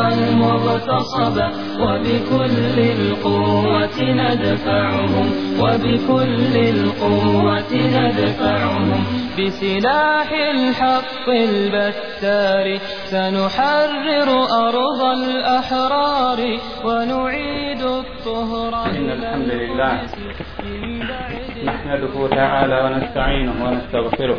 المغتصب وبكل القوة ندفعهم وبكل القوة ندفعهم. بسلاح الحق البتار سنحرر أرض الأحرار ونعيد الطهر إن الحمد لله. نحمده تعالى ونستعينه ونستغفره.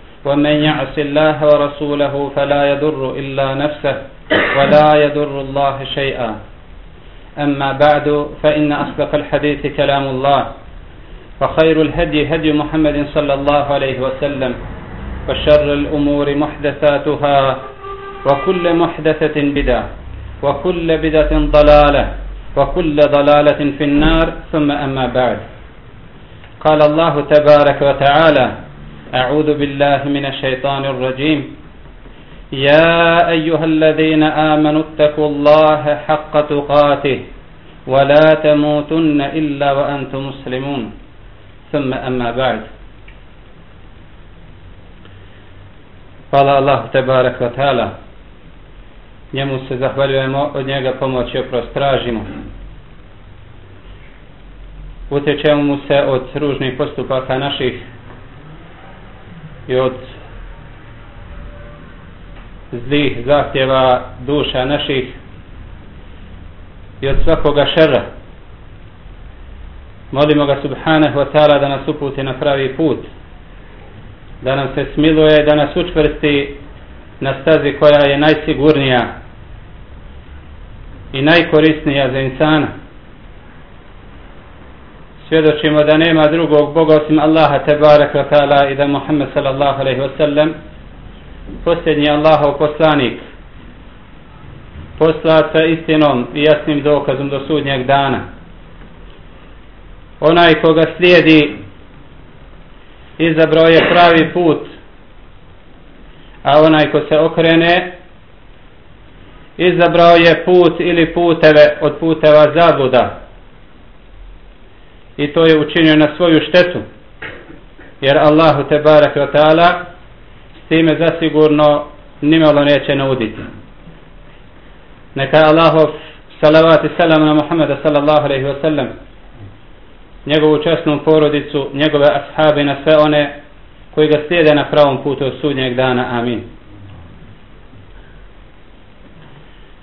ومن يعص الله ورسوله فلا يضر إلا نفسه ولا يضر الله شيئا. أما بعد فإن أصدق الحديث كلام الله وخير الهدي هدي محمد صلى الله عليه وسلم وشر الأمور محدثاتها وكل محدثة بدعة وكل بدعة ضلالة وكل ضلالة في النار ثم أما بعد. قال الله تبارك وتعالى أعوذ بالله من الشيطان الرجيم. يا أيها الذين آمنوا اتقوا الله حق تقاته ولا تموتن إلا وأنتم مسلمون. ثم أما بعد. قال الله تبارك وتعالى njemu se zahvaljujemo, od njega pomoć i oprost tražimo. Utječemo mu se od ružnih postupaka naših i od zlih zahtjeva duša naših i od svakoga šera. Molimo ga subhanahu wa ta'ala da nas uputi na pravi put, da nam se smiluje, da nas učvrsti na stazi koja je najsigurnija i najkorisnija za insana. Svjedočimo da nema drugog Boga osim Allaha tebarek wa ta'ala i da Muhammed sallallahu alaihi wa sallam posljednji Allahov poslanik poslat sa istinom i jasnim dokazom do sudnjeg dana. Onaj koga slijedi izabrao je pravi put a onaj ko se okrene izabrao je put ili puteve od puteva zabuda i to je učinio na svoju štetu jer Allahu te barek wa ta'ala s time zasigurno nimalo neće nauditi neka Allahov salavat i salam na Muhammeda sallallahu alaihi wa sallam njegovu časnu porodicu njegove ashabi na sve one koji ga slijede na pravom putu od sudnjeg dana. Amin.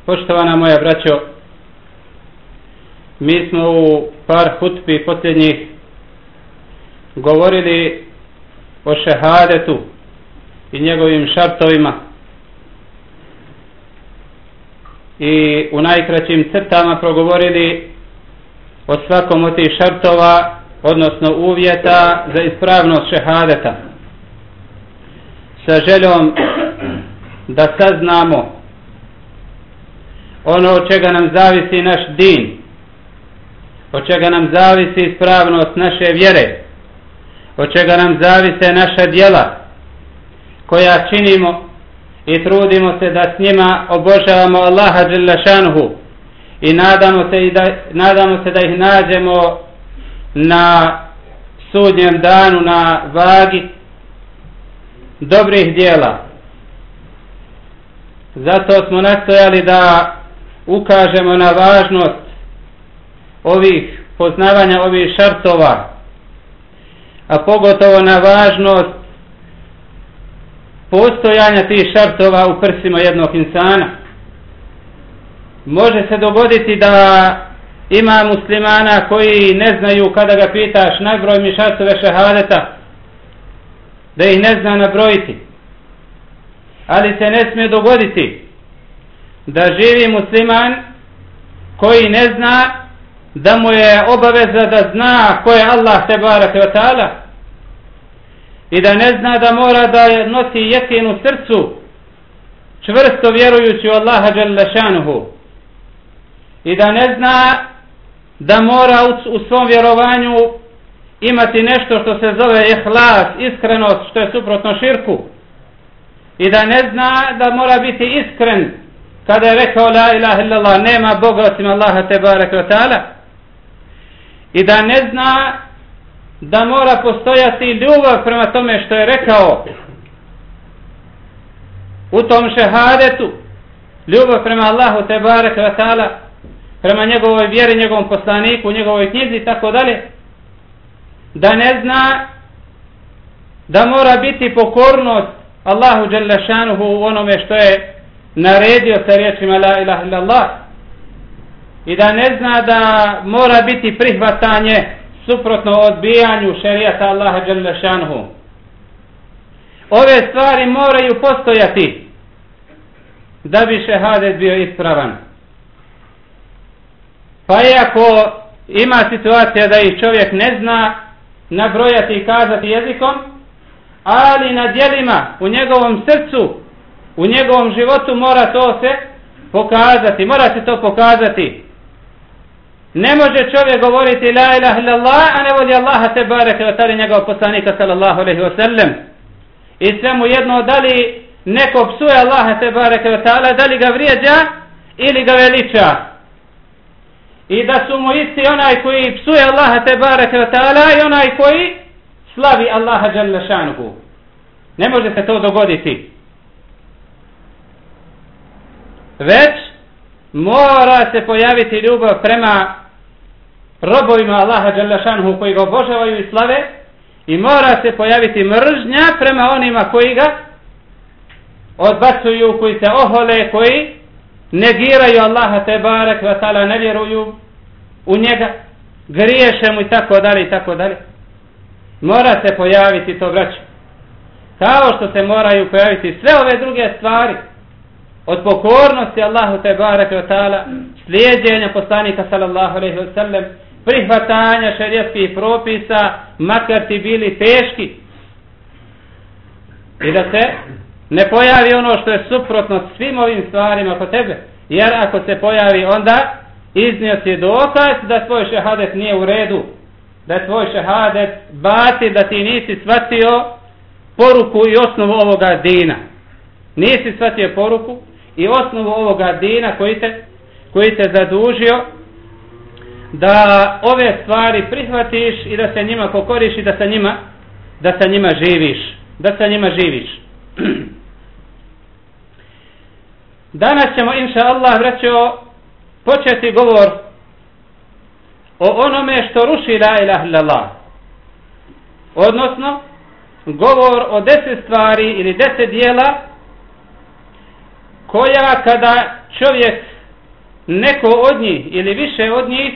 Poštovana moja braćo, mi smo u par hutbi posljednjih govorili o šehadetu i njegovim šartovima. I u najkraćim crtama progovorili o svakom od tih šartova odnosno uvjeta za ispravnost šehadeta. Sa željom da saznamo ono od čega nam zavisi naš din, od čega nam zavisi ispravnost naše vjere, od čega nam zavise naša djela koja činimo i trudimo se da s njima obožavamo Allaha Đelešanuhu i nadamo se, i da, nadamo se da ih nađemo na sudnjem danu na vagi dobrih dijela. Zato smo nastojali da ukažemo na važnost ovih poznavanja ovih šartova, a pogotovo na važnost postojanja tih šartova u prsima jednog insana. Može se dogoditi da ima muslimana koji ne znaju kada ga pitaš nabroj mi šartove šehadeta da ih ne zna nabrojiti ali se ne smije dogoditi da živi musliman koji ne zna da mu je obaveza da zna ko je Allah te barake ta'ala i da ne zna da mora da nosi jekin u srcu čvrsto vjerujući u Allaha jalla i da ne zna da mora u, u svom vjerovanju imati nešto što se zove ihlas, iskrenost, što je suprotno širku i da ne zna da mora biti iskren kada je rekao la ilaha illallah nema Boga osim Allaha te barek ta'ala i da ne zna da mora postojati ljubav prema tome što je rekao. U tom šehadetu ljubav prema Allahu te barek ve ta'ala prema njegovoj vjeri, njegovom poslaniku, njegovoj knjizi i tako dalje da ne zna da mora biti pokornost Allahu dželle šanuhu u onome što je naredio sa riječima la ilaha illallah i da ne zna da mora biti prihvatanje suprotno odbijanju šerijata Allaha Đelešanuhu ove stvari moraju postojati da bi šehadet bio ispravan. Pa iako ima situacija da ih čovjek ne zna nabrojati i kazati jezikom ali na dijelima u njegovom srcu u njegovom životu mora to se pokazati mora se to pokazati ne može čovjek govoriti la ilaha illallah a ne voli Allaha te bareke wa ta'ala njegov poslanika sallallahu alaihi wa sallam. I sve mu jedno da li neko psuje Allaha te bareke wa ta'ala da li ga vrijeđa ili ga veliča. I da su mu isti onaj koji psuje Allaha te bareke wa ta'ala i onaj koji slavi Allaha jalla šanuhu. Ne može se to dogoditi. Već mora se pojaviti ljubav prema robovima Allaha Đalešanhu koji ga obožavaju i slave i mora se pojaviti mržnja prema onima koji ga odbacuju, koji se ohole, koji negiraju Allaha te barek wa ta'ala, ne vjeruju u njega, griješe mu i tako dalje i tako dalje. Mora se pojaviti to braće. Kao što se moraju pojaviti sve ove druge stvari, od pokornosti Allahu te bareke ve taala slijedjenja poslanika sallallahu alejhi ve sellem prihvatanja šerijatskih propisa makar ti bili teški. I da se ne pojavi ono što je suprotno svim ovim stvarima kod tebe jer ako se pojavi onda iznio si dokaz da tvoj šehadet nije u redu da tvoj šehadet bati da ti nisi shvatio poruku i osnovu ovoga dina. Nisi shvatio poruku i osnovu ovoga dina koji te, koji te zadužio da ove stvari prihvatiš i da se njima pokoriš i da sa njima da sa njima živiš. Da sa njima živiš. Danas ćemo inša Allah vrećo početi govor o onome što ruši la ilah illallah. Odnosno govor o deset stvari ili deset dijela koja kada čovjek neko od njih ili više od njih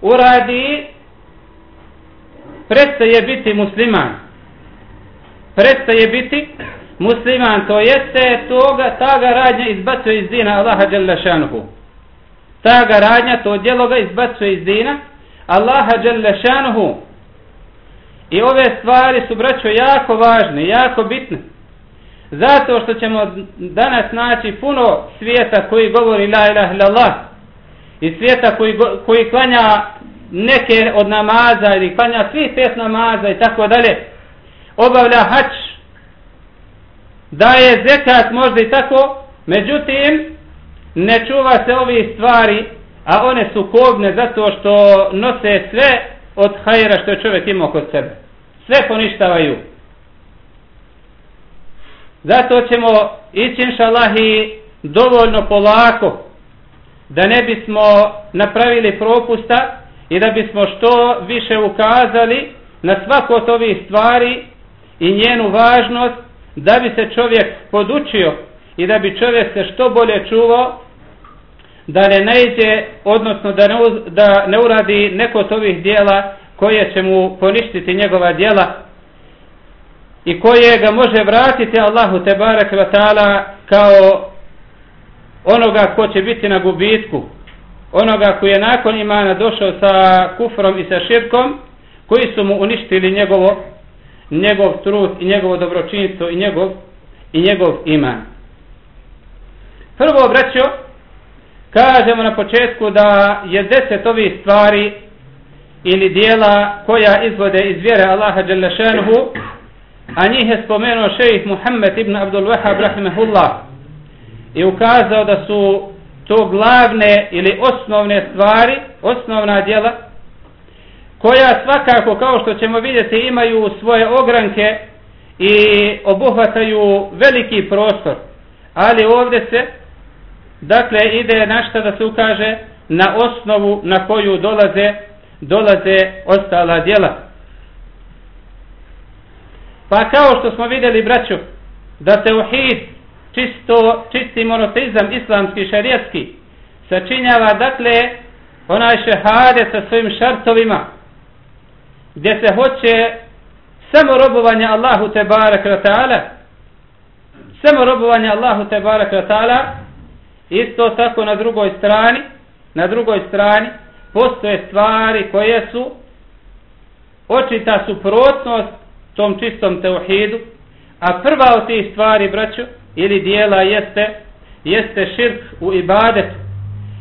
uradi prestaje biti musliman. Prestaje biti musliman to jeste toga ta ga radnja izbacuje iz dina Allaha dželle šanuhu. Ta ga radnja to djelo ga izbacuje iz dina Allaha dželle šanuhu. I ove stvari su braćo jako važne jako bitne. Zato što ćemo danas naći puno svijeta koji govori la ilaha illallah i svijeta koji, koji klanja neke od namaza ili klanja svih pet namaza i tako dalje. Obavlja hač daje zekat možda i tako međutim ne čuva se ovi stvari a one su kobne zato što nose sve od hajera što je čovjek imao kod sebe. Sve poništavaju. Zato ćemo ići inšalahi dovoljno polako da ne bismo napravili propusta i da bismo što više ukazali na svako od ovih stvari i njenu važnost da bi se čovjek podučio i da bi čovjek se što bolje čuvao da ne najde, odnosno da ne, da ne uradi neko od ovih dijela koje će mu poništiti njegova dijela i koje ga može vratiti Allahu te barek ta'ala kao onoga ko će biti na gubitku onoga koji je nakon imana došao sa kufrom i sa širkom koji su mu uništili njegovo njegov trud i njegovo dobročinstvo i njegov i njegov iman. Prvo braćo kažemo na početku da je deset ovih stvari ili dijela koja izvode iz vjere Allaha Đelešanuhu a njih je spomenuo šejih Muhammed ibn Abdul Wahab rahimahullah i ukazao da su to glavne ili osnovne stvari, osnovna djela koja svakako kao što ćemo vidjeti imaju svoje ogranke i obuhvataju veliki prostor. Ali ovdje se dakle ide našta da se ukaže na osnovu na koju dolaze dolaze ostala djela pa kao što smo vidjeli braćo da teuhid čisto, čisti monoteizam islamski šarijetski, sačinjava dakle onaj šehade sa svojim šartovima gdje se hoće samo robovanje Allahu te barak ta'ala samo robovanje Allahu te barak ta'ala isto tako na drugoj strani na drugoj strani postoje stvari koje su očita suprotnost tom čistom teuhidu a prva od tih stvari braćo ili dijela jeste jeste širk u ibadetu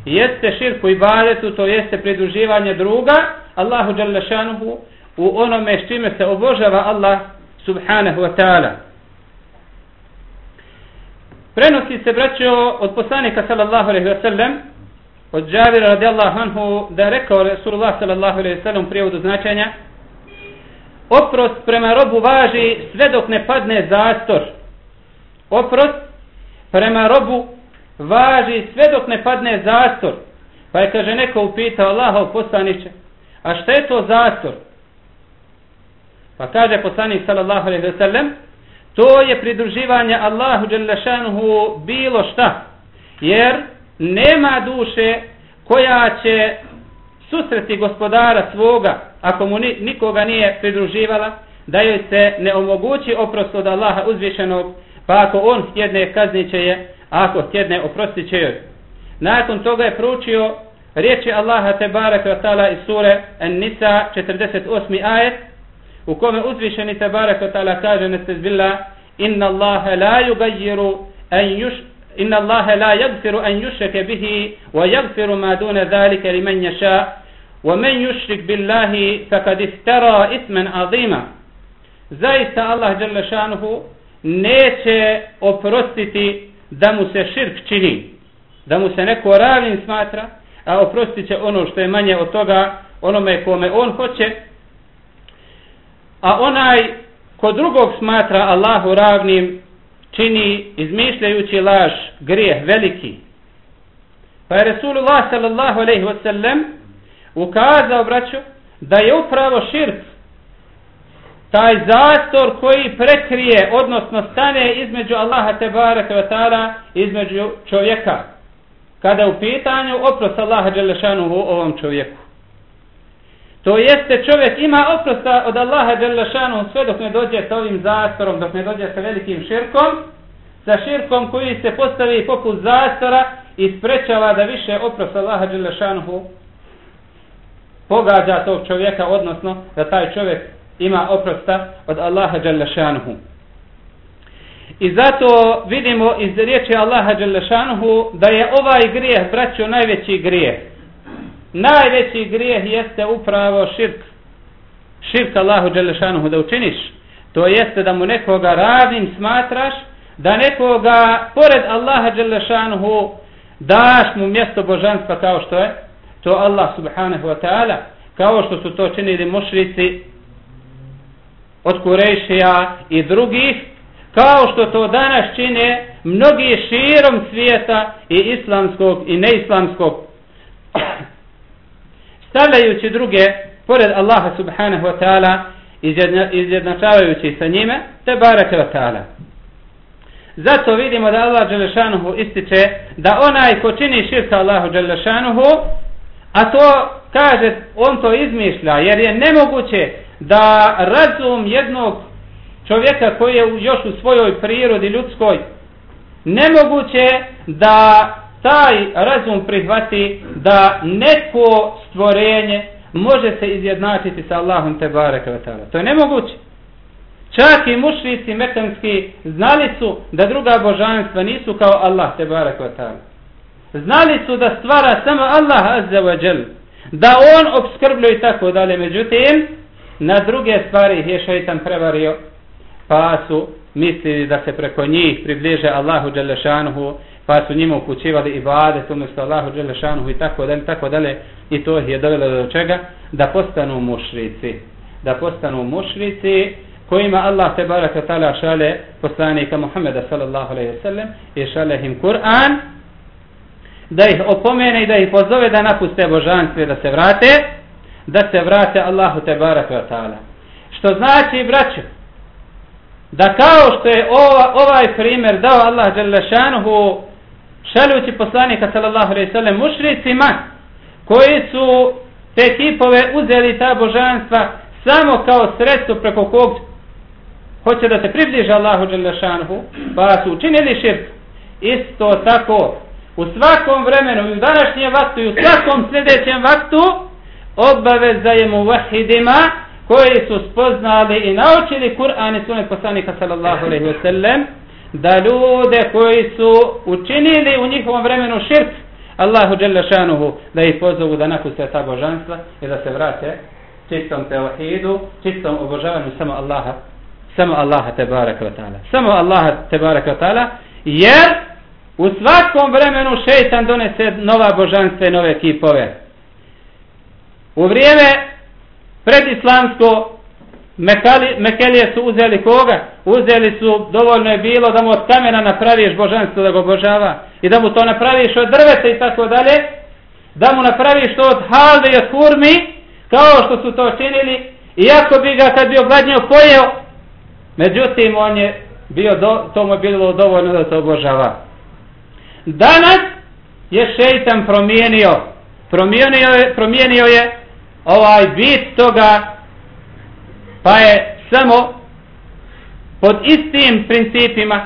jeste širk u ibadetu to jeste pridruživanje druga Allahu Đalešanuhu u onome s čime se obožava Allah subhanahu wa ta'ala. Prenosi se braćo od poslanika sallallahu alaihi wa sallam od Džavira radijallahu anhu da je rekao Resulullah sallallahu alaihi wa sallam prijevodu značenja oprost prema robu važi sve dok ne padne zastor oprost prema robu važi sve dok ne padne zastor. Pa je, kaže, neko upitao Allahov poslaniće, a šta je to zastor? Pa kaže poslanik sallallahu alaihi wa sallam, to je pridruživanje Allahu dželjašanuhu bilo šta. Jer nema duše koja će susreti gospodara svoga, ako mu nikoga nije pridruživala, da joj se ne omogući oprost od Allaha uzvišenog Pa ako on htjedne, kaznit će je, a ako htjedne, oprostit će joj. Nakon toga je proučio riječi Allaha te barek vatala iz sure An-Nisa 48. ajet u kome uzvišeni te barek vatala kaže nestezbillah inna Allaha la yugajiru an yush inna Allaha la yagfiru an yushrake bihi wa yagfiru ma duna dhalika li man yasha wa man yushrik billahi fakad iftara isman azima zaista Allah jalla neće oprostiti da mu se širk čini, da mu se neko ravnim smatra, a oprostit će ono što je manje od toga, onome kome on hoće, a onaj ko drugog smatra Allahu ravnim, čini izmišljajući laž, grijeh veliki. Pa je Resulullah sallallahu alaihi wa sallam ukazao, braću, da je upravo širk taj zastor koji prekrije, odnosno stane između Allaha Tebara Kvetara, između čovjeka. Kada u pitanju oprost Allaha Đelešanuhu ovom čovjeku. To jeste čovjek ima oprosta od Allaha Đelešanuhu sve dok ne dođe sa ovim zastorom, dok ne dođe sa velikim širkom, sa širkom koji se postavi poput zastora i sprečava da više oprost Allaha Đelešanuhu pogađa tog čovjeka, odnosno da taj čovjek ima oprosta od Allaha dželle. I zato vidimo iz riječi Allaha dželle da je ovaj grijeh braćo najveći grijeh. Najveći grijeh jeste upravo širk. Širk Allahu dželle da učiniš. To jeste da mu nekoga ravnim smatraš, da nekoga pored Allaha dželle daš mu mjesto božanstva kao što je to Allah subhanahu wa ta'ala kao što su to činili mušrici od Kurešija i drugih, kao što to danas čine mnogi širom svijeta i islamskog i neislamskog, stavljajući druge, pored Allaha subhanahu wa ta'ala, izjednačavajući sa njime, te barake wa ta'ala. Zato vidimo da Allah Đelešanuhu ističe da onaj ko čini širka Allahu Đelešanuhu, a to kaže, on to izmišlja, jer je nemoguće da razum jednog čovjeka koji je još u svojoj prirodi ljudskoj, nemoguće da taj razum prihvati da neko stvorenje može se izjednačiti sa Allahom te bareke To je nemoguće. Čak i mušrici mekanski znali su da druga božanstva nisu kao Allah te bareke Znali su da stvara samo Allah azza wa jal. Da on obskrbljuje i tako dalje. Međutim, na druge stvari ih je šeitan prevario. Pa su mislili da se preko njih približe Allahu Đelešanuhu pa su njima upućivali ibadet umjesto Allahu Đelešanuhu i tako dalje, tako dalje i to ih je dovelo do čega? Da postanu mušrici. Da postanu mušrici kojima Allah te baraka tala šale poslanika Muhammeda sallallahu alaihi sallam i šale im Kur'an da ih opomene i da ih pozove da napuste božanstve da se vrate da se vrate Allahu te baraka ta'ala. Što znači braću da kao što je ova, ovaj primjer dao Allah Đelešanuhu šaljući poslanika sallallahu alaihi sallam mušricima koji su te tipove uzeli ta božanstva samo kao sredstvo preko kog hoće da se približe Allahu Đelešanuhu pa su učinili širk. Isto tako u svakom vremenu i u današnjem vaktu i u svakom sljedećem vaktu obaveza je muvahidima koji su spoznali i naučili Kur'an i sunet poslanika sallallahu alaihi wa sallam da ljude koji su učinili u njihovom vremenu širk Allahu dželle šanuhu da ih pozovu da napuste ta božanstva i da se vrate čistom tevhidu, čistom obožavanju samo Allaha, samo Allaha te baraka taala. Samo Allaha te baraka taala jer u svakom vremenu šejtan donese nova božanstva i nove kipove. U vrijeme predislamsko Mekali, Mekelije su uzeli koga? Uzeli su, dovoljno je bilo da mu od kamena napraviš božanstvo da ga obožava i da mu to napraviš od drveta i tako dalje, da mu napraviš to od halve i od kurmi, kao što su to činili, iako bi ga kad bi ogladnio pojeo, međutim on je bio, do, to mu je bilo dovoljno da to obožava. Danas je šeitan promijenio, promijenio je, promijenio je ovaj bit toga pa je samo pod istim principima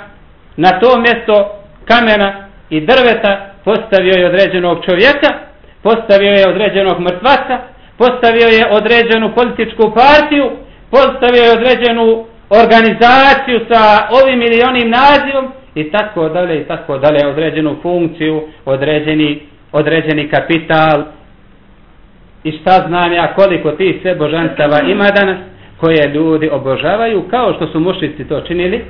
na to mjesto kamena i drveta postavio je određenog čovjeka postavio je određenog mrtvaca postavio je određenu političku partiju postavio je određenu organizaciju sa ovim ili onim nazivom i tako dalje i tako dalje. Određenu funkciju određeni određeni kapital. I šta znam ja koliko ti sve božanstava ima danas koje ljudi obožavaju kao što su mušici to činili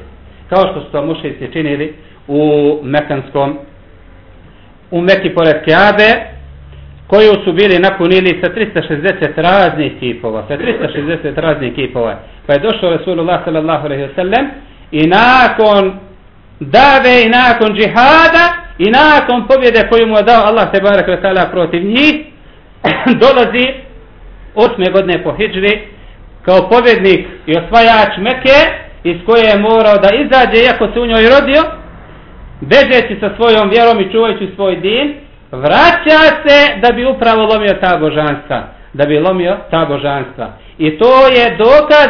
kao što su to mušici činili u Mekanskom u Meki pored Kjabe koju su bili napunili sa 360 raznih kipova sa 360 raznih kipova. Pa je došao Resulullah sallallahu alaihi wa sallam i nakon dave i nakon džihada i nakon pobjede koju mu je dao Allah te barak wa ta'ala protiv njih dolazi osme godine po hijri kao pobjednik i osvajač Meke iz koje je morao da izađe iako se u njoj rodio bežeći sa svojom vjerom i čuvajući svoj din vraća se da bi upravo lomio ta božanstva da bi lomio ta božanstva. I to je dokaz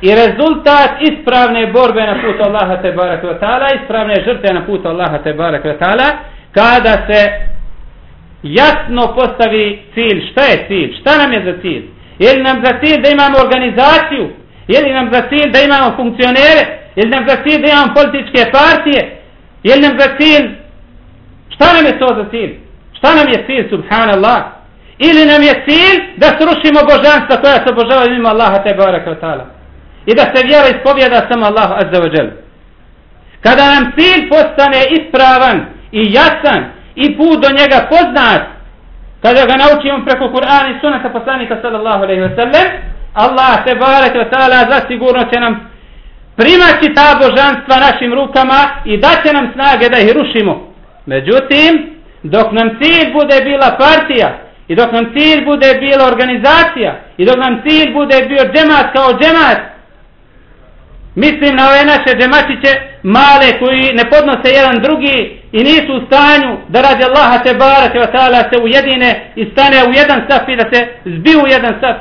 i rezultat ispravne borbe na putu Allaha te barak wa ta'ala ispravne žrtve na putu Allaha te barak wa ta'ala kada se jasno postavi cilj. Šta je cilj? Šta nam je za cilj? Je li nam za cilj da imamo organizaciju? Je li nam za cilj da imamo funkcionere? Je li nam za cilj da imamo političke partije? Je li nam za cilj? Šta nam je to za cilj? Šta nam je cilj, subhanallah? Ili nam je cilj da srušimo božanstva koja se obožavaju mimo Allaha te baraka ta'ala? I da se vjera ispovjeda samo Allahu azza wa jel. Kada nam cilj postane ispravan i jasan i put do njega poznat kada ga naučimo preko Kur'ana i sunata poslanika sallallahu alaihi wa sallam Allah te barek wa ta'ala zasigurno će nam primaći ta božanstva našim rukama i daće nam snage da ih rušimo međutim dok nam cilj bude bila partija i dok nam cilj bude bila organizacija i dok nam cilj bude bio džemat kao džemat mislim na ove naše džematiće male koji ne podnose jedan drugi i nisu u stanju da radi Allaha te barake wa ta'ala se ujedine i stane u jedan saf i da se zbiju u jedan saf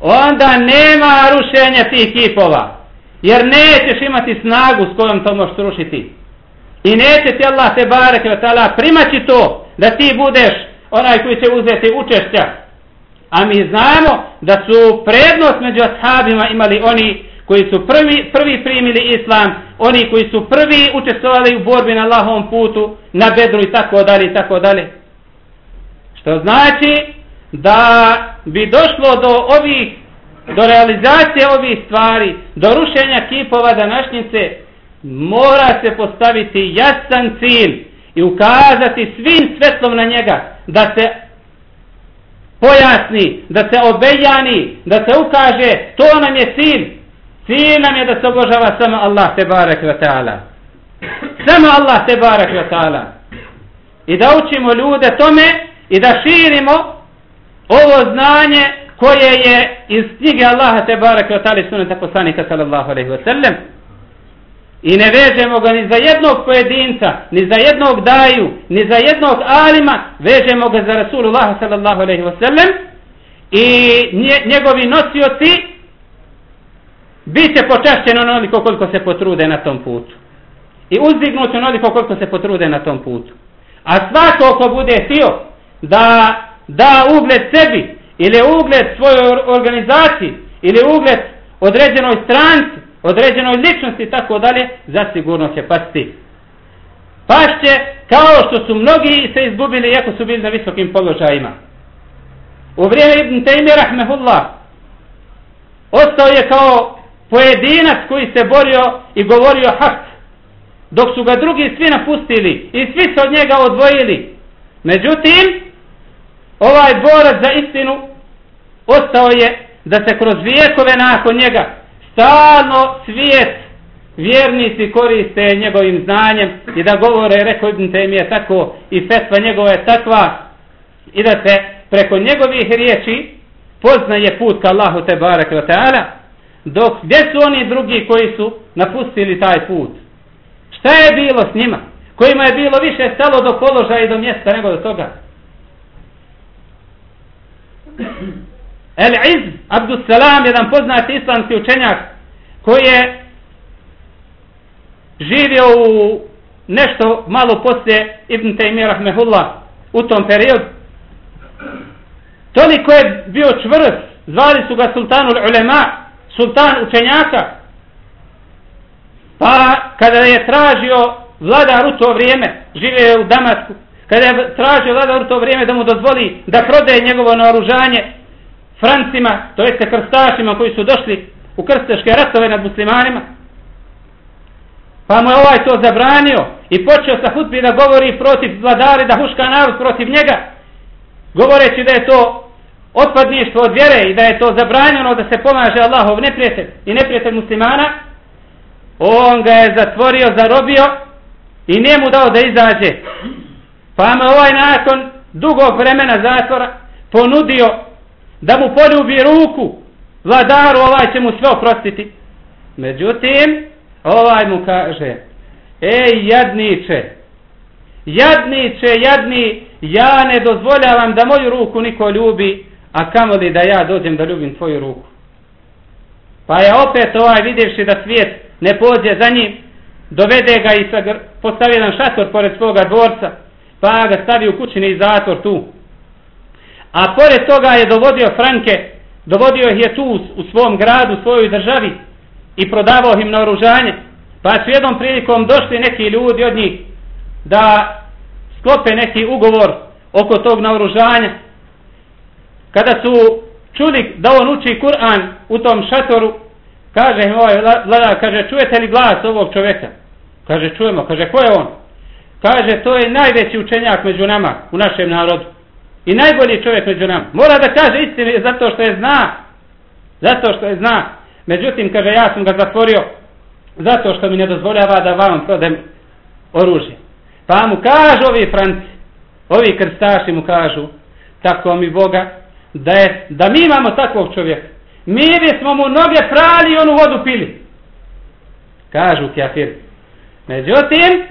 onda nema rušenja tih kipova. Jer nećeš imati snagu s kojom to možeš rušiti. I neće ti Allah te barake wa ta'ala primaći to da ti budeš onaj koji će uzeti učešća. A mi znamo da su prednost među ashabima imali oni koji su prvi, prvi primili islam, oni koji su prvi učestvovali u borbi na Allahovom putu, na bedru i tako dalje i tako dalje. Što znači da bi došlo do ovih, do realizacije ovih stvari, do rušenja kipova današnjice, mora se postaviti jasan cilj i ukazati svim svetlom na njega, da se pojasni, da se obejani, da se ukaže, to nam je cilj, Cilj nam je da se obožava samo Allah te barek ve ta'ala. Samo Allah te barek ve ta'ala. I da učimo ljude tome i da širimo ovo znanje koje je iz knjige Allaha te barek ve ta'ala i sunata poslanika sallallahu alaihi ve sellem. I ne vežemo ga ni za jednog pojedinca, ni za jednog daju, ni za jednog alima, vežemo ga za Rasulullah sallallahu alaihi ve sellem i njegovi nosioci bit će onoliko koliko se potrude na tom putu. I uzdignut onoliko koliko se potrude na tom putu. A svako ko bude htio da da ugled sebi ili ugled svojoj organizaciji ili ugled određenoj stranci, određenoj ličnosti tako dalje, zasigurno će pasti. Pašće kao što su mnogi se izgubili iako su bili na visokim položajima. U vrijeme Ibn Taymi rahmehullah ostao je kao pojedinac koji se borio i govorio hak, dok su ga drugi svi napustili i svi se od njega odvojili. Međutim, ovaj borac za istinu ostao je da se kroz vijekove nakon njega stalno svijet vjernici koriste njegovim znanjem i da govore, rekao Ibn je tako i fetva njegova je takva i da se preko njegovih riječi poznaje put ka Allahu te barek wa ta'ala dok gdje su oni drugi koji su napustili taj put? Šta je bilo s njima? Kojima je bilo više stalo do položaja i do mjesta nego do toga? El Iz Abdussalam, jedan poznati islamski učenjak koji je živio u nešto malo poslije Ibn Taymi Rahmehullah u tom periodu. Toliko je bio čvrst zvali su ga sultanul ulema sultan učenjaka. Pa kada je tražio vladar u to vrijeme žive u Damasku kada je tražio vladar u to vrijeme da mu dozvoli da prodaje njegovo naoružanje Francima, to jeste krstašima koji su došli u krstaške ratove nad muslimanima. Pa mu je ovaj to zabranio i počeo sa hutbi da govori protiv vladari da huška narod protiv njega govoreći da je to otpadništvo od vjere i da je to zabranjeno da se pomaže Allahov neprijatelj i neprijatelj muslimana, on ga je zatvorio, zarobio i nije mu dao da izađe. Pa mu ovaj nakon dugog vremena zatvora ponudio da mu poljubi ruku vladaru, ovaj će mu sve oprostiti. Međutim, ovaj mu kaže, ej jadniče, jadniče, jadni, ja ne dozvoljavam da moju ruku niko ljubi, a kamo li da ja dođem da ljubim tvoju ruku. Pa je opet ovaj vidjevši da svijet ne pođe za njim, dovede ga i postavi jedan šator pored svoga dvorca, pa ga stavi u kućini zatvor tu. A pored toga je dovodio Franke, dovodio ih je tu u svom gradu, u svojoj državi i prodavao im na oružanje. Pa su jednom prilikom došli neki ljudi od njih da sklope neki ugovor oko tog naoružanja kada su čuli da on uči Kur'an u tom šatoru, kaže im ovaj vladar, kaže, čujete li glas ovog čovjeka? Kaže, čujemo, kaže, ko je on? Kaže, to je najveći učenjak među nama, u našem narodu. I najbolji čovjek među nama. Mora da kaže istinu zato što je zna. Zato što je zna. Međutim, kaže, ja sam ga zatvorio zato što mi ne dozvoljava da vam prodem oružje. Pa mu kažu ovi franci, ovi krstaši mu kažu, tako mi Boga, da, je, da mi imamo takvog čovjeka. Mi bismo mu noge prali i onu vodu pili. Kažu kafir Međutim,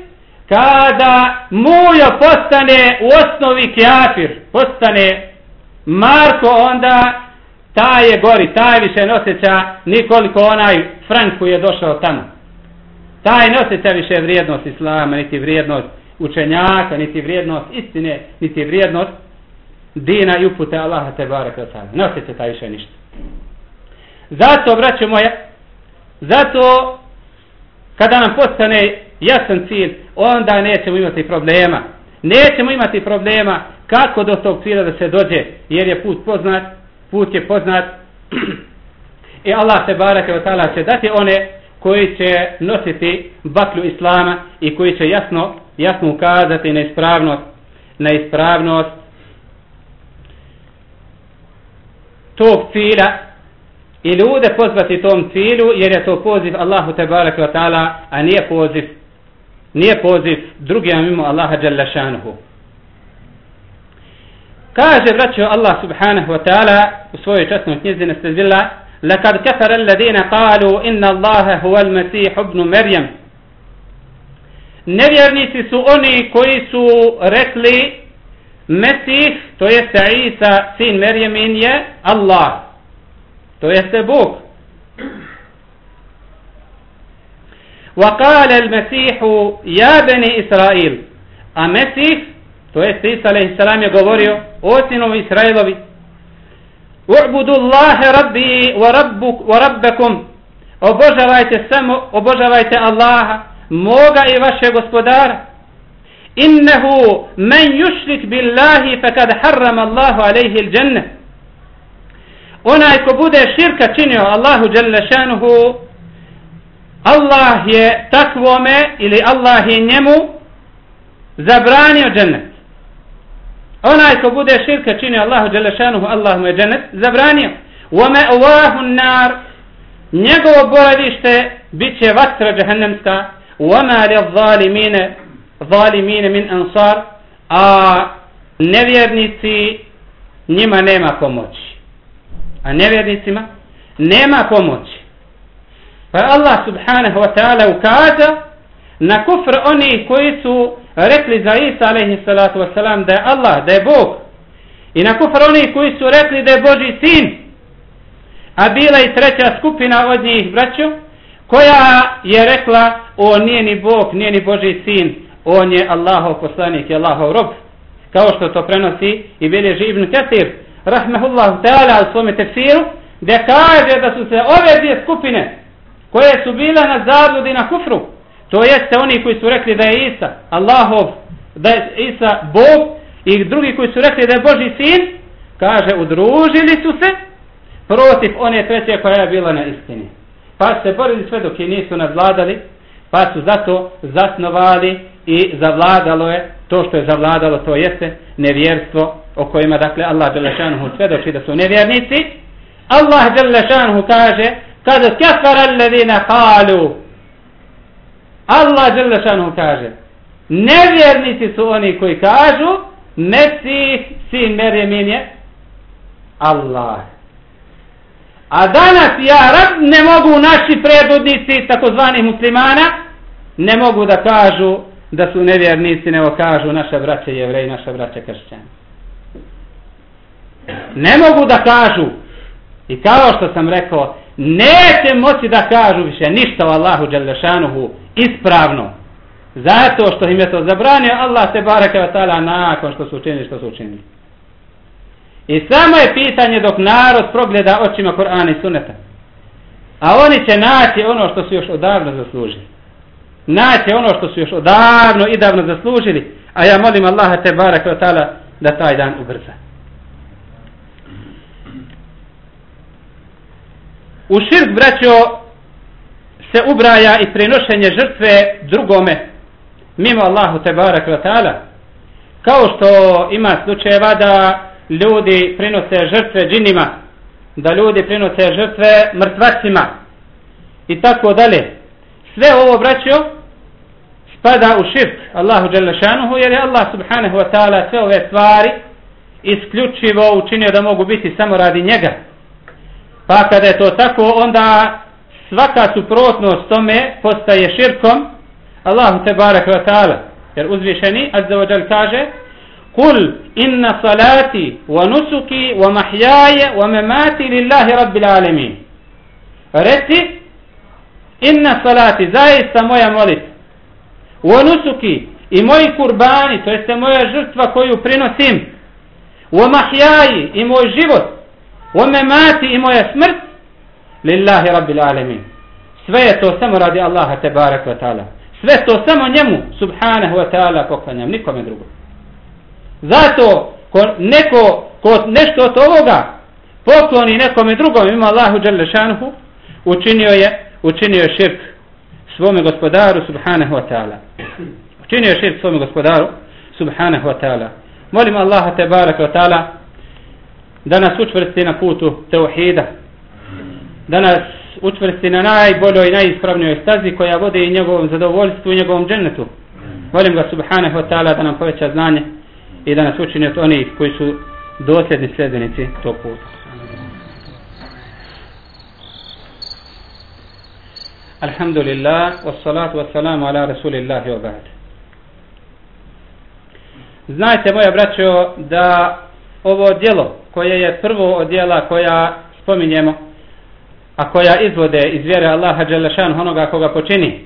kada mujo postane u osnovi kafir, postane Marko, onda taj je gori, taj više noseća nikoliko onaj Frank koji je došao tamo. Taj noseća više vrijednost Islama, niti vrijednost učenjaka, niti vrijednost istine, niti vrijednost dina i upute Allaha te barek od sada. Noseća taj više ništa. Zato, braćo moje, zato kada nam postane jasan cilj, onda nećemo imati problema. Nećemo imati problema kako do tog cilja da se dođe, jer je put poznat, put je poznat i e Allah te barake wa ta'ala će dati one koji će nositi baklju Islama i koji će jasno, jasno ukazati na ispravnost, na ispravnost tog cilja i ljude pozvati tom cilju jer je to poziv Allahu te barake wa ta'ala a nije poziv nije poziv drugima mimo Allaha jalla šanuhu Kaže, braćo, Allah subhanahu wa ta'ala u svojoj časnoj knjizi nastazila لقد كفر الذين قالوا إن الله هو المسيح ابن مريم Nevjernici su oni koji su rekli Mesih, to jeste Isa, sin Merjemin je Allah. To jeste Bog. وقال المسيح يا بني إسرائيل a Mesih To jest Isa alaihi salam je govorio o sinovi Israilovi. U'budu Allahe rabbi wa, rabbu, wa rabbekum. Obožavajte samo, obožavajte Allaha, moga i vaše gospodara. Innehu men yushrik billahi fakad harrama Allahu alaihi il dženne. Onaj ko bude širka činio Allahu jalla šanuhu, Allah je takvome ili Allah je njemu zabranio džennet. Onaj ko bude širka činio Allahu Đelešanuhu, Allah mu je dženet zabranio. Ome an-nar njegovo boravište bit će vatra wa Ome li zalimine, zalimine min ansar, a nevjernici njima nema pomoći. A nevjernicima nema pomoći. Pa Allah subhanahu wa ta'ala ukaza na kufr oni koji su rekli za Isa alaihi salatu wasalam da je Allah, da je Bog. I na kufr oni koji su rekli da je Boži sin. A bila i treća skupina od njih braćo koja je rekla o nije ni Bog, nije ni Boži sin. On je Allahov poslanik i Allahov rob. Kao što to prenosi i bilježi Ibn Kathir rahmehullahu ta'ala u svome tefsiru gdje kaže da su se ove dvije skupine koje su bile na zabludi na kufru To jeste oni koji su rekli da je Isa Allahov, da je Isa Bog i drugi koji su rekli da je Boži sin, kaže udružili su se protiv one treće koja je bila na istini. Pa se borili sve dok je nisu nadvladali, pa su zato zasnovali i zavladalo je to što je zavladalo, to jeste nevjerstvo o kojima, dakle, Allah Đelešanuhu svedoči da su nevjernici. Allah Đelešanuhu kaže, kada kafara alledina kalu, Allah Đelešanuhu kaže nevjernici su oni koji kažu Mesih sin Merjemin je Allah. A danas ja rab ne mogu naši predvodnici takozvani muslimana ne mogu da kažu da su nevjernici nego kažu naša braća jevreji, naša braća kršćani ne mogu da kažu i kao što sam rekao neće moći da kažu više ništa o Allahu Đalešanuhu ispravno. Zato što im je to zabranio Allah te baraka wa ta'ala nakon što su učinili što su učinili. I samo je pitanje dok narod progleda očima Korana i Suneta. A oni će naći ono što su još odavno zaslužili naće ono što su još odavno i davno zaslužili. A ja molim Allaha te baraka ta'ala da taj dan ubrza. U širk, braćo, se ubraja i prenošenje žrtve drugome, mimo Allahu te barak ta'ala. Kao što ima slučajeva da ljudi prinose žrtve džinima, da ljudi prinose žrtve mrtvacima i tako dalje. Sve ovo, braćo, spada u širk Allahu Đelešanuhu, jer je Allah subhanahu wa ta'ala sve ove stvari isključivo učinio da mogu biti samo radi njega. Pa kada je to tako, onda svaka suprotnost tome postaje širkom, Allahu te barek wa ta'ala. Jer uzvišeni, azza wa jal kaže, Kul inna salati wa nusuki wa mahjaje wa memati lillahi rabbil alemin. Reci, inna salati, zaista moja molitva, wa onusuki i moji kurbani, to jeste moja žrtva koju prinosim, u mahjaji, i moj život, u memati, i moja smrt, lillahi rabbil alemin. Sve je to samo radi Allaha tebarek wa ta'ala. Sve to samo njemu, subhanahu wa ta'ala, poklanjam, nikome drugom. Zato, ko neko, ko nešto od ovoga pokloni nekome drugom, ima Allahu dželle šanuhu, učinio je, učinio je širk svome gospodaru, subhanahu wa ta'ala. Učinio je širk svome gospodaru, subhanahu wa ta'ala. Molim Allaha te baraka wa ta'ala, da nas učvrsti na putu teuhida, da nas učvrsti na najboljoj i najispravnijoj stazi koja vodi i njegovom zadovoljstvu i njegovom džennetu. Molim ga subhanahu wa ta'ala da nam poveća znanje i da nas učini od onih koji su dosljedni sljedbenici tog puta. Alhamdulillah, wassalatu wassalamu ala rasulillahi wa ba'd. Znajte, moja braćo, da ovo djelo koje je prvo od djela koja spominjemo, a koja izvode iz vjere Allaha Đelešan onoga koga počini,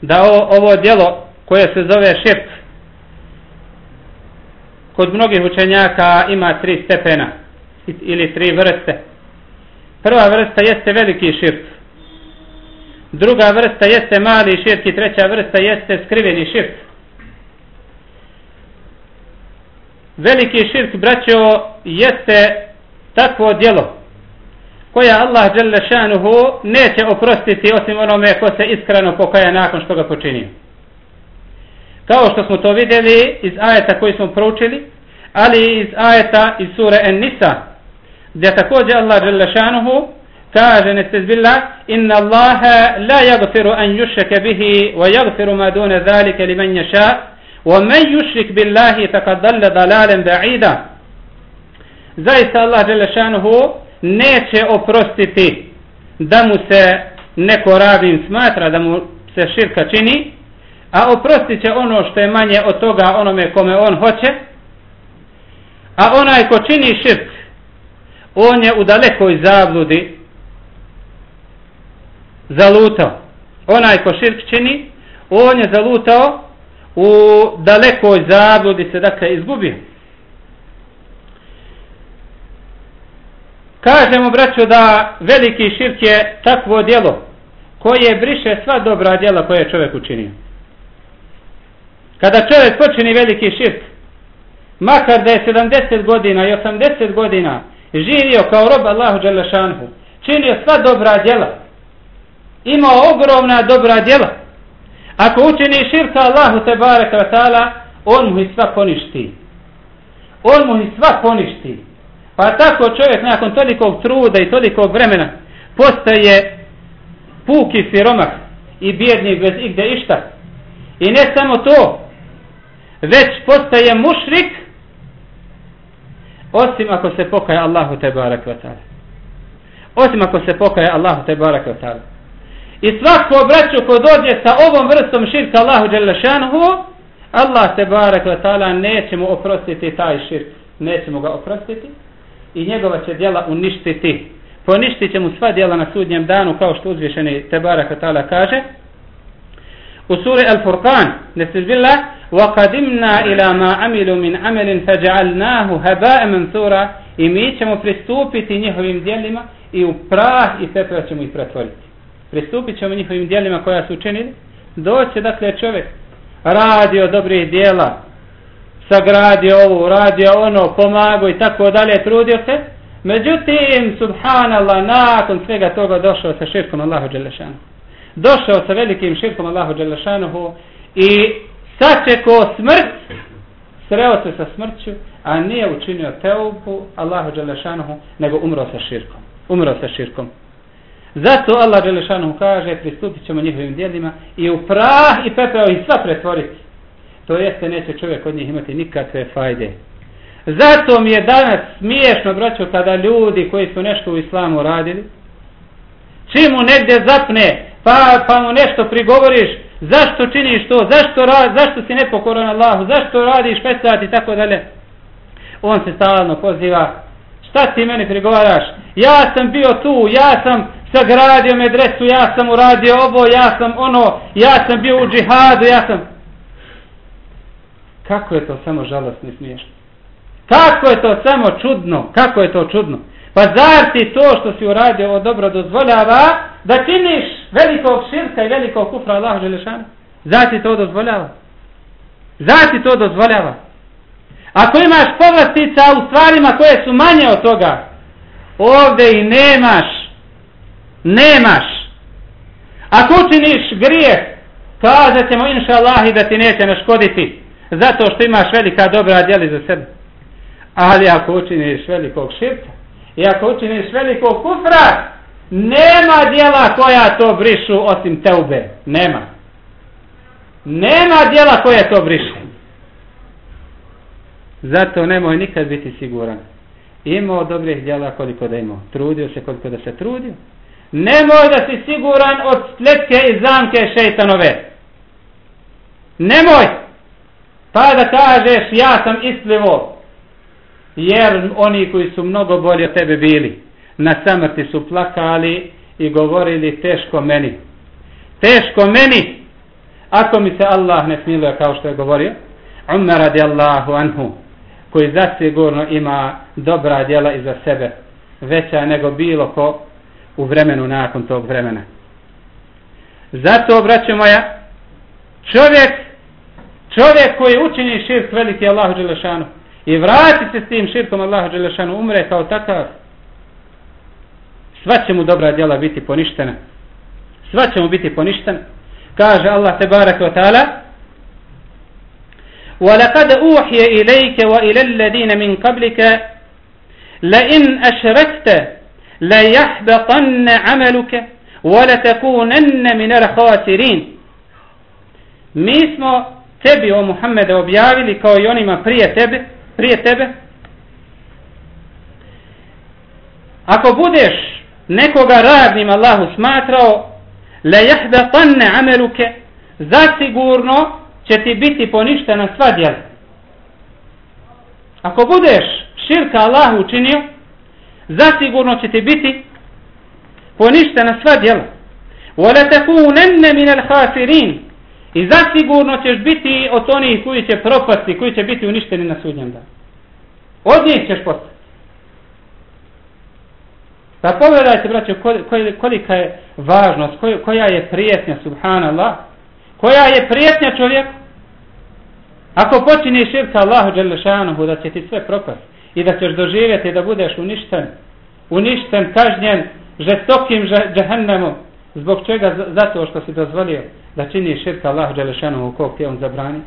da ovo djelo koje se zove širk, kod mnogih učenjaka ima tri stepena ili tri vrste. Prva vrsta jeste veliki širk. Druga vrsta jeste mali širk i treća vrsta jeste skriveni širk. Veliki širk, braćo, jeste takvo djelo koja Allah dželle šanuhu neće oprostiti osim onome ko se iskreno pokaja nakon što ga počinio. Kao što smo to vidjeli iz ajeta koji smo proučili, ali iz ajeta iz sure En-Nisa, gdje također Allah dželle šanuhu kaže nestezbillah inna Allaha la yagfiru an yushraka bihi wa yagfiru ma duna zalika liman yasha wa man yushrik billahi faqad dalla dalalan ba'ida. Zaista Allah dželle šanuhu neće oprostiti da mu se neko rabim smatra da mu se širka čini a oprostit će ono što je manje od toga onome kome on hoće a onaj ko čini širk on je u dalekoj zabludi zalutao onaj ko širk čini on je zalutao u dalekoj zabludi se dakle izgubio Kažemo, braćo, da veliki širk je takvo djelo koje briše sva dobra djela koje je čovjek učinio. Kada čovjek počini veliki širk, makar da je 70 godina i 80 godina živio kao rob Allahu Đelešanhu, činio sva dobra djela, imao ogromna dobra djela, ako učini širka Allahu te barek on mu i sva poništi. On mu i sva poništi. Pa tako čovjek nakon tolikog truda i tolikog vremena postaje puki siromak i bjedni bez igde išta. I ne samo to, već postaje mušrik osim ako se pokaje Allahu te barak vatala. ta'ala. Osim ako se pokaje Allahu te barak vatala. ta'ala. I svako braću ko dođe sa ovom vrstom širka Allahu djelašanuhu, Allah te barak vatala ta'ala neće mu oprostiti taj širk. Neće mu ga oprostiti i njegova će djela uništiti. Poništit će mu sva djela na sudnjem danu kao što uzvišeni Tebara vatala kaže U suri Al-Furqan, nesizbillah, وَقَدِمْنَا إِلَى مَا عَمِلُوا مِنْ عَمِلٍ فَجَعَلْنَاهُ هَبَاءَ مَنْثُورًا I mi ćemo pristupiti njihovim djelima i u prah i pepeo ćemo ih pretvoriti. Pristupit ćemo njihovim djelima koja su učinili. Doće dakle čovjek radio dobrih djela, sagradio ovo, radio ono, pomago i tako dalje, trudio se. Međutim, subhanallah, nakon svega toga došao sa širkom Allahu Đelešanu. Došao sa velikim širkom Allahu Đelešanuhu i sačekao smrt, sreo se sa smrću, a nije učinio teubu Allahu Đelešanuhu, nego umro sa širkom. Umro sa širkom. Zato Allah Đelešanuhu kaže, pristupit ćemo njihovim djelima i u prah i pepeo i sva pretvoriti to jeste neće čovjek od njih imati nikakve fajde. Zato mi je danas smiješno, braćo, kada ljudi koji su nešto u islamu radili, čim mu negdje zapne pa, pa mu nešto prigovoriš, zašto činiš to, zašto, ra, zašto si nepokoran Allahu, zašto radiš pesat i tako dalje. On se stalno poziva, šta ti meni prigovaraš, ja sam bio tu, ja sam sagradio medresu, ja sam uradio ovo, ja sam ono, ja sam bio u džihadu, ja sam... Kako je to samo žalostno i smiješno? Kako je to samo čudno? Kako je to čudno? Pa zar ti to što si uradio ovo dobro dozvoljava da činiš velikog širka i velikog kufra Allahu Želešanu? Zar ti to dozvoljava? Zar ti to dozvoljava? Ako imaš povlastica u stvarima koje su manje od toga, ovdje i nemaš. Nemaš. Ako učiniš grijeh, kazat ćemo inša Allah da ti neće naškoditi zato što imaš velika dobra djeli za sebe. Ali ako učiniš velikog širka i ako učiniš velikog kufra, nema djela koja to brišu osim teube. Nema. Nema djela koja to briše. Zato nemoj nikad biti siguran. Imao dobrih djela koliko da imao. Trudio se koliko da se trudio. Nemoj da si siguran od sletke i zamke šeitanove. Nemoj. Pa da kažeš ja sam isplivo. Jer oni koji su mnogo bolji od tebe bili. Na samrti su plakali i govorili teško meni. Teško meni. Ako mi se Allah ne smiluje kao što je govorio. Umar radijallahu anhu koji zasigurno ima dobra djela iza sebe, veća nego bilo ko u vremenu nakon tog vremena. Zato, braćo moja, čovjek, čovjek koji učini širk veliki Allahu Đelešanu i vrati se s tim širkom Allahu Đelešanu, umre kao takav, sva će mu dobra djela biti poništena. Sva će mu biti poništena. Kaže Allah te barak wa ta'ala, ولقد أوحي إليك وإلى الذين من قبلك لئن أشركت ليحبطن عملك ولتكونن من الخاسرين Mi smo tebi o Muhammede objavili kao i onima prije tebe, prije tebe. Ako budeš nekoga radnim Allahu smatrao, la yahbatanna amaluka, zasigurno će ti biti poništena sva djela. Ako budeš širka Allahu učinio, zasigurno će ti biti poništena sva djela. Wala takunanna min al-khasirin. I zasigurno ćeš biti od onih koji će propasti, koji će biti uništeni na sudnjem danu. Od njih ćeš postati. Pa pogledajte, braćo, kolika je važnost, koja je prijetnja, subhanallah, koja je prijetnja čovjek ako počini širka Allahu Đelešanuhu da će ti sve propast i da ćeš doživjeti da budeš uništen uništen, kažnjen žestokim džahennemom zbog čega zato što si dozvolio da čini širka Allah Đelešanuhu kog ti on zabrani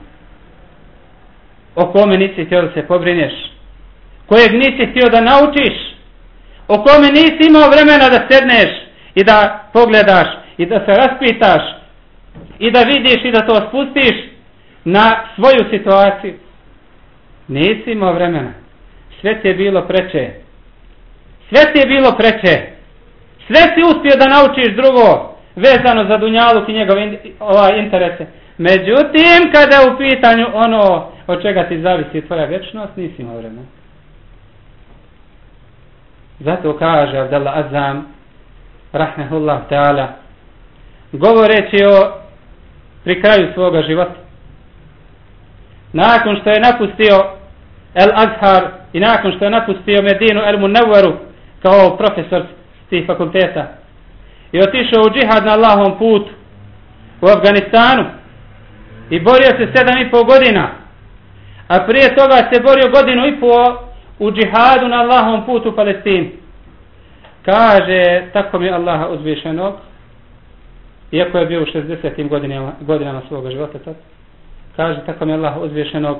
o kome nisi htio da se pobrineš kojeg nisi htio da naučiš o kome nisi imao vremena da sedneš i da pogledaš i da se raspitaš i da vidiš i da to spustiš na svoju situaciju. Nisi imao vremena. Sve ti je bilo preče. Sve ti je bilo preče. Sve si uspio da naučiš drugo vezano za Dunjaluk i njegove ovaj, interese. Međutim, kada je u pitanju ono od čega ti zavisi tvoja vječnost, nisi imao vremena. Zato kaže Abdallah Azam, rahmehullah ta'ala, govoreći o pri kraju svoga života. Nakon što je napustio El Azhar i nakon što je napustio Medinu El Munawwaru kao profesor tih fakulteta i otišao u džihad na Allahom put u Afganistanu i borio se sedam i pol godina a prije toga se borio godinu i pol u džihadu na Allahom putu u Palestini kaže tako mi Allaha uzvišenog iako je bio u 60. godinama, godinama svoga života, tad, kaže tako mi Allah uzvišenog,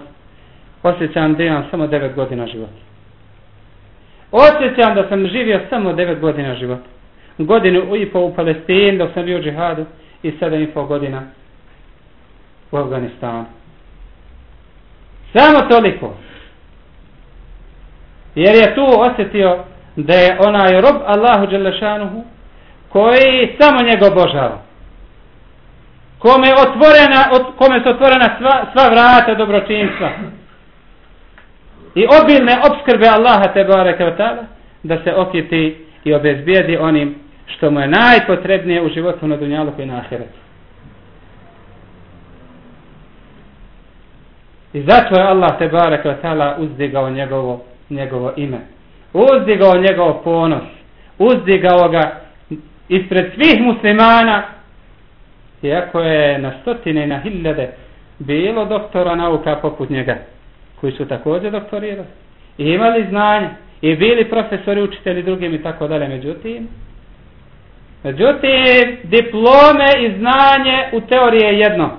osjećam da imam samo 9 godina života. Osjećam da sam živio samo 9 godina života. Godinu i po u Palestini, dok sam bio u džihadu, i 7 i po godina u Afganistanu. Samo toliko. Jer je tu osjetio da je onaj rob Allahu Đelešanuhu koji samo njega obožava kome, otvorena, od, kome su otvorena sva, sva vrata dobročinstva i obilne obskrbe Allaha te bareke da se okiti i obezbijedi onim što mu je najpotrebnije u životu na dunjalu i na ahiretu. I zato je Allah te bareke ta'ala uzdigao njegovo, njegovo ime. Uzdigao njegov ponos. Uzdigao ga ispred svih muslimana. Iako je na stotine i na hiljade bilo doktora nauka poput njega. Koji su također doktorirali. I imali znanje. I bili profesori, učitelji drugim i tako dalje. Međutim, međutim, diplome i znanje u teoriji je jedno.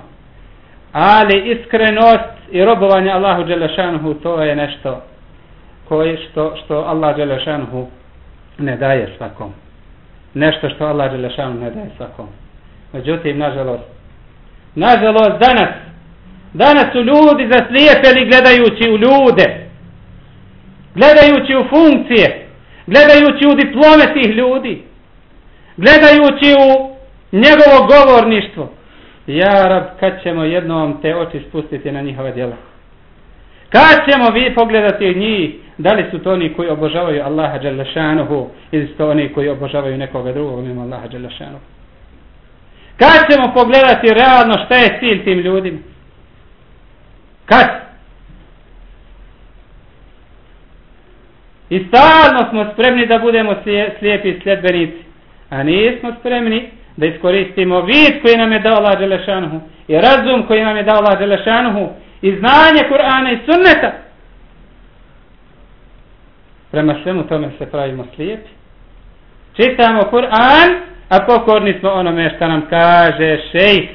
Ali iskrenost i robovanje Allahu Đelešanuhu to je nešto koje što, što Allah Đelešanuhu ne daje svakom. Nešto što Allah Đelešanuhu ne daje svakom. Međutim, nažalost, nažalost danas, danas su ljudi zaslijepeli gledajući u ljude, gledajući u funkcije, gledajući u diplome tih ljudi, gledajući u njegovo govorništvo, Ja rab, kad ćemo jednom te oči spustiti na njihova djela? Kad ćemo vi pogledati njih? Da li su to oni koji obožavaju Allaha Đalešanuhu ili su to oni koji obožavaju nekoga drugog mimo Allaha Đalešanuhu? Kad ćemo pogledati realno šta je cilj tim ljudima? Kad? I stalno smo spremni da budemo slijepi sljedbenici. A nismo spremni da iskoristimo vid koji nam je dao Allah Đelešanuhu i razum koji nam je dao Allah Đelešanuhu i znanje Kur'ana i sunneta. Prema svemu tome se pravimo slijepi. Čitamo Kur'an, a pokorni smo onome što nam kaže šejh,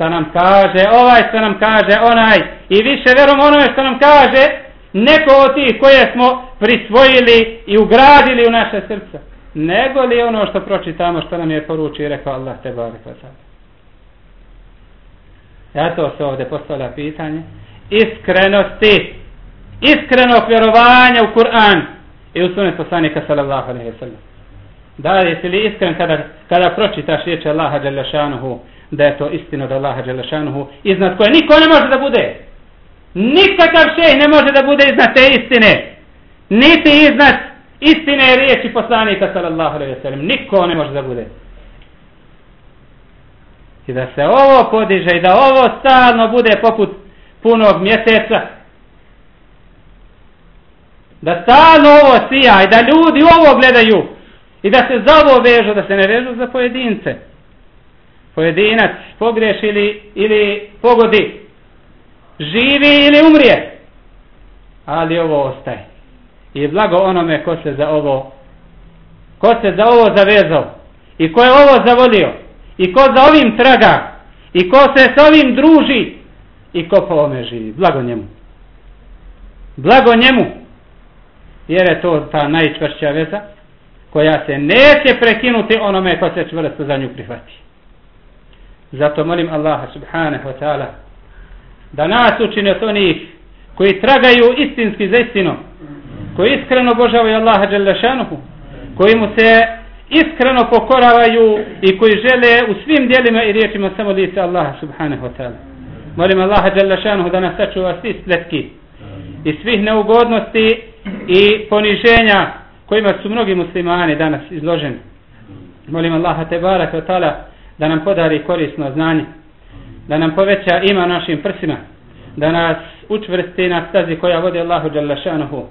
što nam kaže ovaj, što nam kaže onaj i više verom onome što nam kaže neko od tih koje smo prisvojili i ugradili u naše srce nego li ono što pročitamo što nam je poručio i rekao Allah te bari Ja to se ovdje postavlja pitanje. Iskrenosti. Iskrenog vjerovanja u Kur'an i u sunet poslanika sallallahu alaihi wa sallam. Da li li iskren kada, kada pročitaš riječ Allaha Đalešanuhu, da je to istina od Allaha Đalešanuhu, iznad koje niko ne može da bude. Nikakav šej ne može da bude iznad te istine. Niti iznad istine je riječi poslanika sallallahu alaihi wa sallam. Niko ne može da bude. I da se ovo podiže i da ovo stalno bude poput punog mjeseca. Da stalno ovo sija i da ljudi ovo gledaju. I da se za ovo vežu, da se ne vežu za pojedince. Pojedinac pogreši ili, ili pogodi. Živi ili umrije. Ali ovo ostaje i blago onome ko se za ovo ko se za ovo zavezao i ko je ovo zavolio i ko za ovim traga i ko se s ovim druži i ko po ovome živi blago njemu blago njemu jer je to ta najčvršća veza koja se neće prekinuti onome ko se čvrsto za nju prihvati zato molim Allaha subhanahu wa ta'ala da nas učine od onih koji tragaju istinski za istinom koji iskreno božavaju Allaha Đelešanuhu, koji mu se iskreno pokoravaju i koji žele u svim dijelima i riječima samo lice Allaha subhanahu wa ta'ala. Molim Allaha Đelešanuhu da nas sačuva svi spletki i svih neugodnosti i poniženja kojima su mnogi muslimani danas izloženi. Molim Allaha Tebarak wa ta'ala da nam podari korisno znanje, da nam poveća ima našim prsima, da nas učvrsti na stazi koja vodi Allahu Đelešanuhu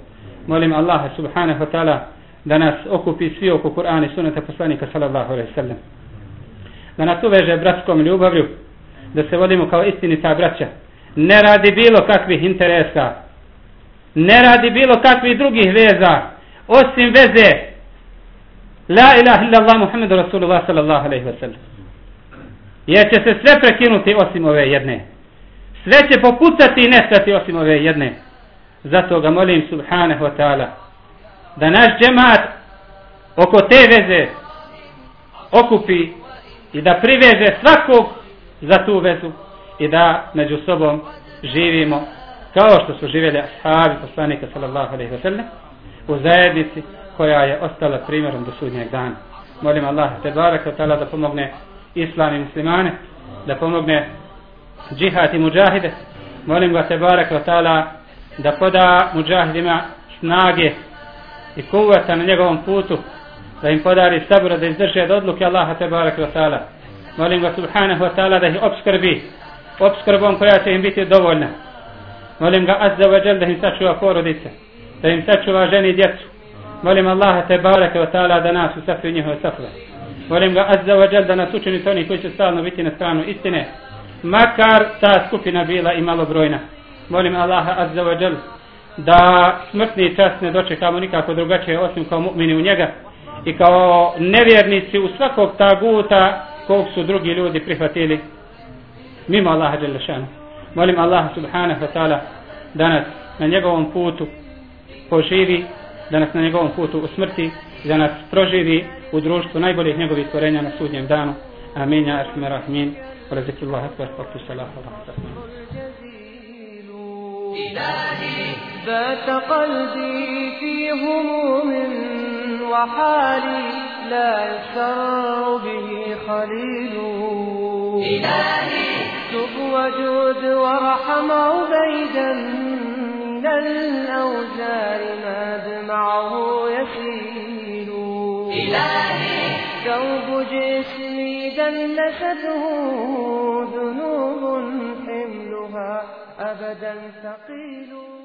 molim Allaha subhanahu wa ta'ala da nas okupi svi oko Kur'ana i sunata poslanika sallallahu alaihi sallam. Da nas uveže bratskom ljubavlju, da se vodimo kao istinita braća. Ne radi bilo kakvih interesa, ne radi bilo kakvih drugih veza, osim veze La ilaha illallah Muhammedu Rasulullah sallallahu alaihi wa sallam. Jer će se sve prekinuti osim ove jedne. Sve će popucati i nestati osim ove jedne. Zato ga molim subhanahu wa ta'ala da naš džemat oko te veze okupi i da priveže svakog za tu vezu i da među sobom živimo kao što su živjeli ashabi poslanika sallallahu alaihi wa sallam u zajednici koja je ostala primjerom do sudnjeg dana. Molim Allah te baraka ta'ala da pomogne islam i muslimane, da pomogne džihad i muđahide. Molim ga te baraka tala ta'ala da poda muđahidima snage i kuvata na njegovom putu, da im podari sabra, da izdrže od odluke Allaha te baraka tala. ta'ala. Molim ga subhanahu wa ta'ala da ih obskrbi, obskrbom koja će im biti dovoljna. Molim ga azza wa jal da im sačuva porodice, da im sačuva ženi i djecu. Molim Allaha te barek wa ta'ala da nas usafi u njihove safle. Molim ga azza wa jal da nas učini oni koji će stalno biti na stranu istine. Makar ta skupina bila i malo brojna. Molim Allaha azza wa jal da smrtni čas ne dočekamo nikako drugačije osim kao mu'mini u njega i kao nevjernici u svakog taguta kog su drugi ljudi prihvatili mimo Allaha Đelešanu. Molim Allaha subhanahu wa ta'ala da nas na njegovom putu poživi, da nas na njegovom putu usmrti, da nas proživi u društvu najboljih njegovih stvorenja na sudnjem danu. Amin, ja arhme rahmin. ورزق الله أكبر فقط الصلاة إلهي بات قلبي في هموم وحالي لا يسر به خليل إلهي تب وجود وارحم عبيدا من الأوزار ما دمعه يسيل إلهي. ثوب جسمي دنسته ذنوب حملها أبدا ثقيل